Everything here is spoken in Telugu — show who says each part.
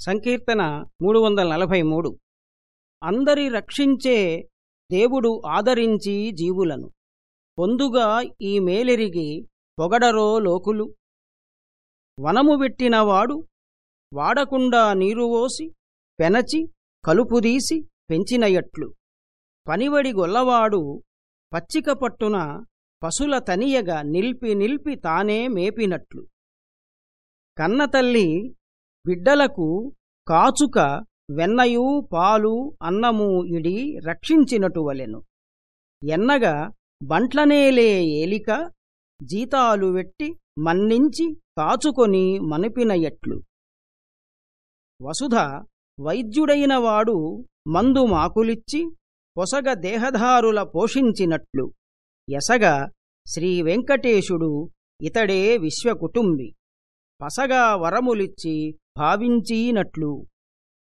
Speaker 1: సంకీర్తన మూడు వందల నలభై మూడు అందరి రక్షించే దేవుడు ఆదరించి జీవులను. పొందుగా ఈ మేలెరిగి పొగడరో లోకులు. వనము పెట్టినవాడు వాడకుండా నీరువోసి పెనచి కలుపుదీసి పెంచినయట్లు. పనివడి గొల్లవాడు పచ్చిక పట్టున పశుల తనియగా నిల్పి నిల్పి తానే మేపినట్లు. కన్నతల్లి బిడ్డలకు కాచుక వెన్నయూ పాలు అన్నము ఇడి రక్షించినటువలెను ఎన్నగా బంట్లనేలే ఏలిక జీతాలు వెట్టి మన్నించి కాచుకొని మనిపిన ఎట్లు. వసుధ వైద్యుడైనవాడు మందు మాకులిచ్చి పొసగ దేహధారుల పోషించినట్లు. ఎసగా శ్రీవెంకటేశుడు ఇతడే విశ్వకుటుంబి. పసగా వరములిచ్చి భావించీనట్లు.